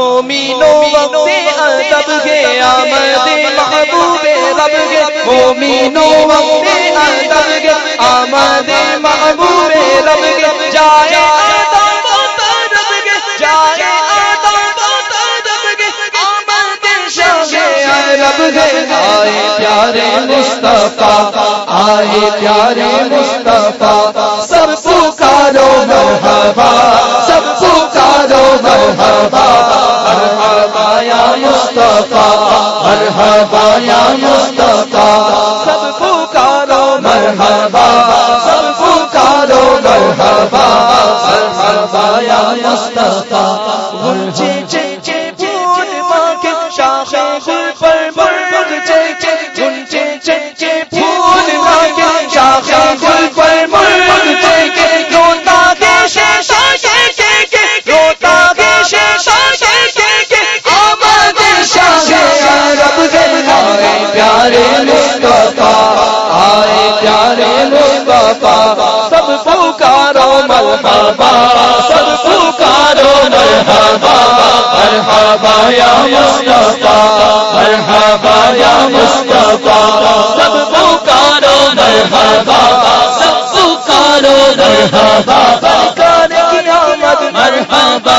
مومینو وقت ادب کے آمد محبوب رب کے مومینو وقت ادب کے آمد محبوب رب کے جائے آئے پیارے مصطفیٰ، آئے پیارے مصطفیٰ، سب پکارو مرحبا، سب پکارو مرحبا مرحبا مصطفیٰ مرحبا یا مصطفیٰ۔ سب پکارو مرحبا۔ مصطفیٰ، سب پکارو مرحبا، سب پکارو مرحبا مرحبا یا مصطفیٰ، مرحبا یا مصطفیٰ، سب پکارو مرحبا، سب پکارو مرحبا سرکار کی مرحبا۔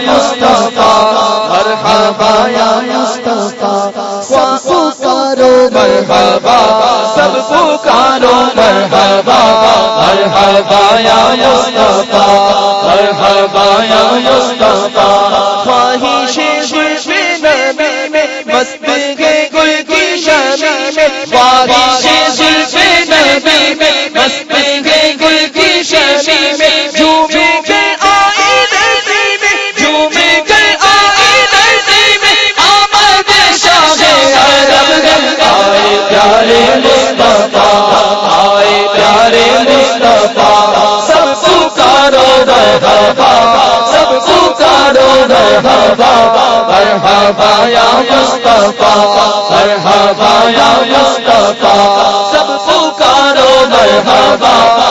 مصطفیٰ مرحبا یا مصطفیٰ، سب پکارو مرحبا، سب پکارو مرحبا مرحبا یا مصطفیٰ مرحبا یا مصطفیٰ خواہش نبی میں مست پیارے مصطفیٰ، آئے پیارے مصطفیٰ، سب پکارو مرحبا سب پکارو مرحبا مرحبا یا مصطفیٰ، مرحبا یا مصطفیٰ، سب پکارو مرحبا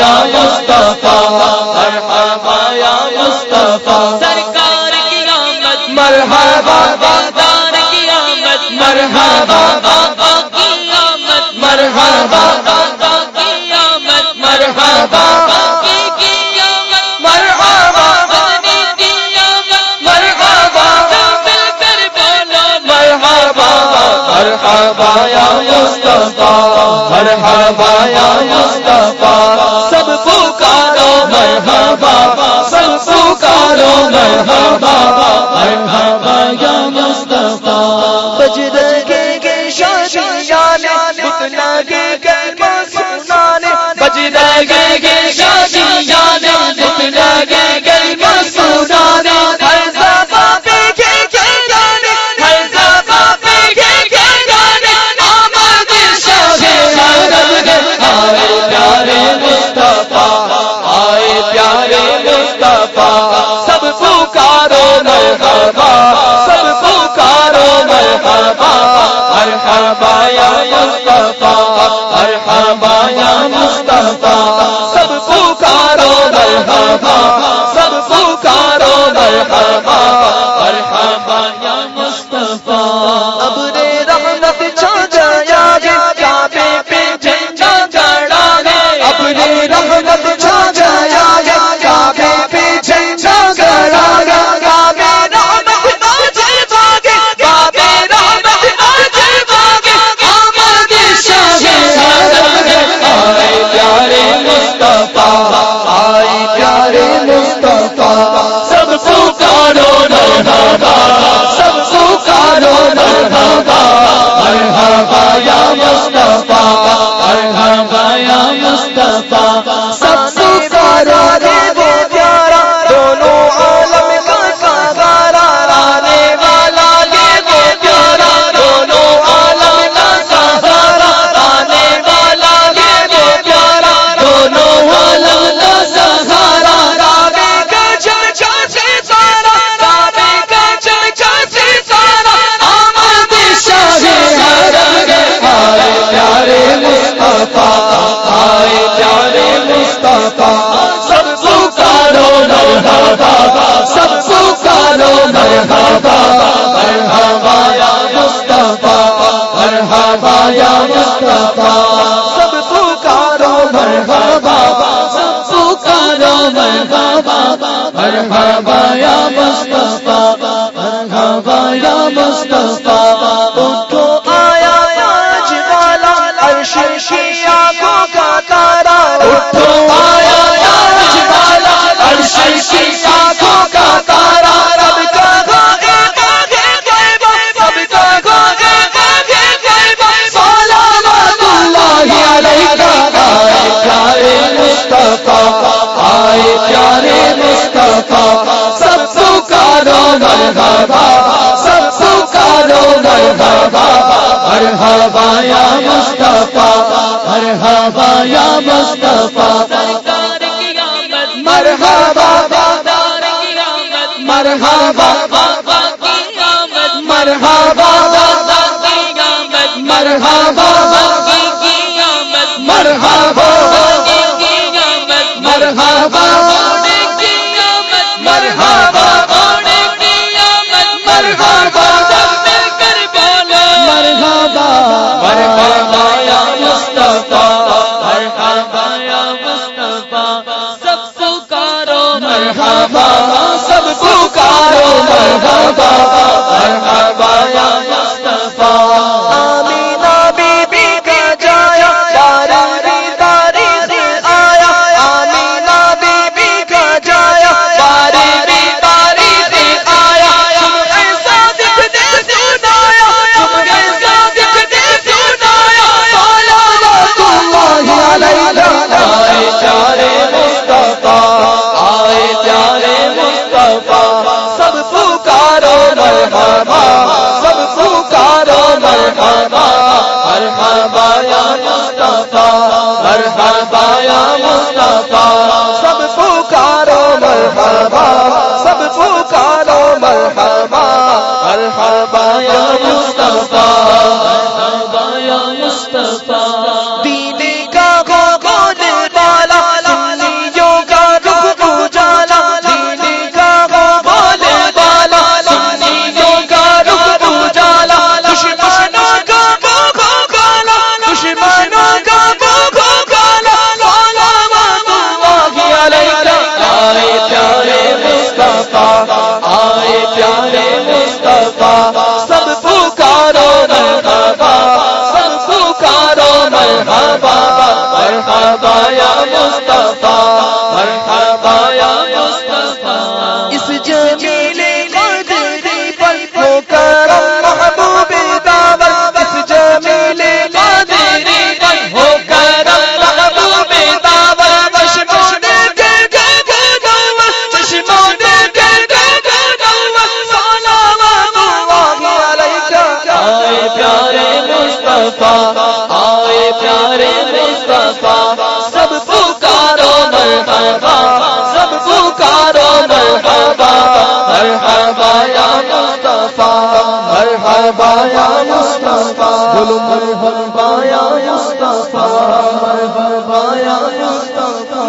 یا مصطفیٰ مرحبا یا مصطفیٰ۔ سرکار کی آمد مرحبا دار کی آمد مرحبا بابا کی آمد مرحبا بابا کی آمد مرحبا یا مصطفیٰ مرحبا یا مصطفیٰ۔ مرحبا پیارے مصطفیٰ سب کو کارو بابا سب کو کارو بابا مرحبا یا مصطفیٰ مرحبا یا سب یا مصطفیٰ؟ سب پکارو، مرحبا، سب پکارو، مرحبا مرحبا یا مصطفیٰ، مرحبا یا مصطفیٰ. تو آیا آج والا عرش شیعہ کو کا تارا مصطفیٰ، آئے پیارے مصطفیٰ، سب سو کا رونا بابا سب سو کا رونا بابا ہر ہوا یا مصطفیٰ، ہر ہوا یا مصطفیٰ مرحبا مرحبا مرحبا مرحبا مرحبا مرحبا مرحبا سب پکارو مرحبا سب پکارو مرحبا مرحبا۔ مصطفیٰ سب پکارو مرحبا سب پکارو مرحبا مرحبا یا مصطفیٰ مرحبا یا مصطفیٰ